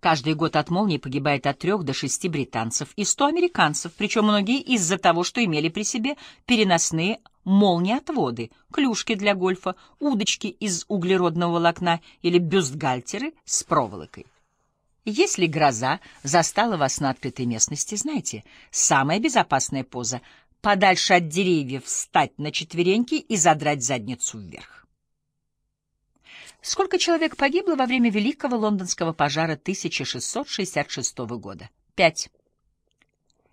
Каждый год от молнии погибает от трех до шести британцев и сто американцев, причем многие из-за того, что имели при себе переносные молниеотводы, клюшки для гольфа, удочки из углеродного волокна или бюстгальтеры с проволокой. Если гроза застала вас на открытой местности, знайте, самая безопасная поза — подальше от деревьев встать на четвереньки и задрать задницу вверх. Сколько человек погибло во время Великого лондонского пожара 1666 года? Пять.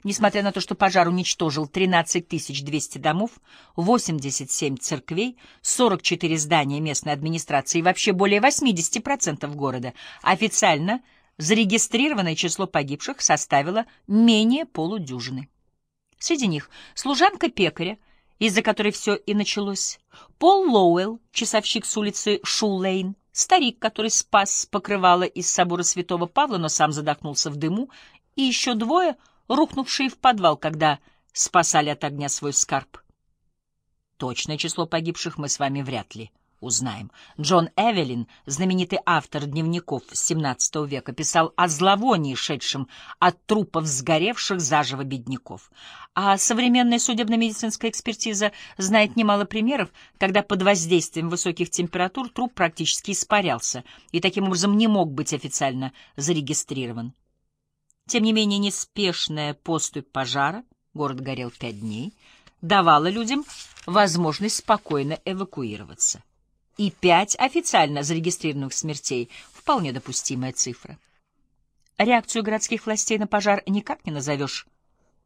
Несмотря на то, что пожар уничтожил 13 200 домов, 87 церквей, 44 здания местной администрации и вообще более 80% города, официально зарегистрированное число погибших составило менее полудюжины. Среди них служанка пекаря, из-за которой все и началось. Пол Лоуэлл, часовщик с улицы Шулейн, старик, который спас покрывало из собора святого Павла, но сам задохнулся в дыму, и еще двое, рухнувшие в подвал, когда спасали от огня свой скарб. Точное число погибших мы с вами вряд ли узнаем. Джон Эвелин, знаменитый автор дневников XVII века, писал о зловонии, шедшем от трупов сгоревших заживо бедняков. А современная судебно-медицинская экспертиза знает немало примеров, когда под воздействием высоких температур труп практически испарялся и таким образом не мог быть официально зарегистрирован. Тем не менее, неспешная поступь пожара, город горел пять дней, давала людям возможность спокойно эвакуироваться и пять официально зарегистрированных смертей — вполне допустимая цифра. Реакцию городских властей на пожар никак не назовешь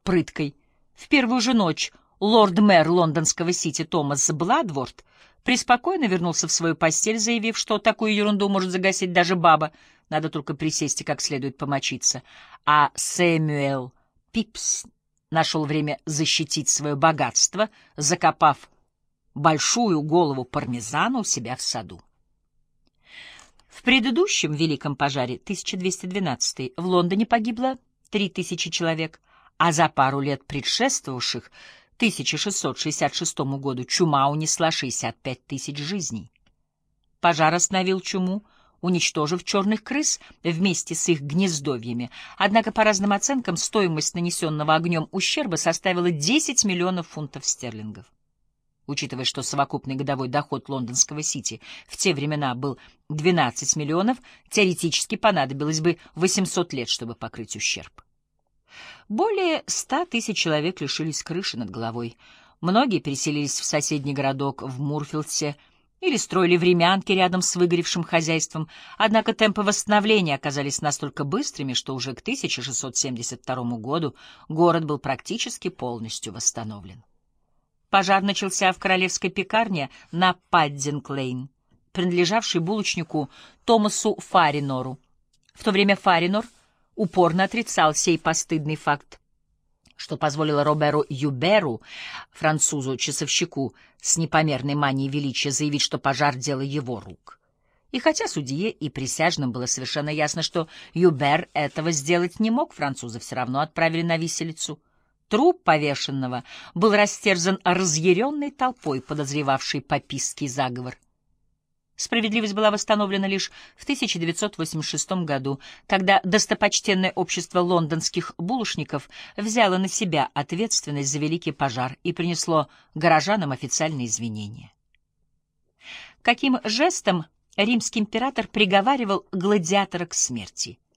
прыткой. В первую же ночь лорд-мэр лондонского сити Томас Бладворд преспокойно вернулся в свою постель, заявив, что такую ерунду может загасить даже баба, надо только присесть и как следует помочиться. А Сэмюэл Пипс нашел время защитить свое богатство, закопав большую голову пармезана у себя в саду. В предыдущем великом пожаре 1212 в Лондоне погибло 3000 человек, а за пару лет предшествовавших 1666 году чума унесла 65 тысяч жизней. Пожар остановил чуму, уничтожив черных крыс вместе с их гнездовьями. Однако, по разным оценкам, стоимость нанесенного огнем ущерба составила 10 миллионов фунтов стерлингов учитывая, что совокупный годовой доход лондонского Сити в те времена был 12 миллионов, теоретически понадобилось бы 800 лет, чтобы покрыть ущерб. Более 100 тысяч человек лишились крыши над головой. Многие переселились в соседний городок в Мурфилдсе или строили времянки рядом с выгоревшим хозяйством, однако темпы восстановления оказались настолько быстрыми, что уже к 1672 году город был практически полностью восстановлен. Пожар начался в королевской пекарне на Паддинг-Лейн, принадлежавшей булочнику Томасу Фаринору. В то время Фаринор упорно отрицал сей постыдный факт, что позволило Роберу Юберу, французу-часовщику с непомерной манией величия, заявить, что пожар — дело его рук. И хотя судье и присяжным было совершенно ясно, что Юбер этого сделать не мог, француза все равно отправили на виселицу — Труп повешенного был растерзан разъяренной толпой, подозревавшей попистский заговор. Справедливость была восстановлена лишь в 1986 году, когда достопочтенное общество лондонских булочников взяло на себя ответственность за великий пожар и принесло горожанам официальные извинения. Каким жестом римский император приговаривал гладиатора к смерти —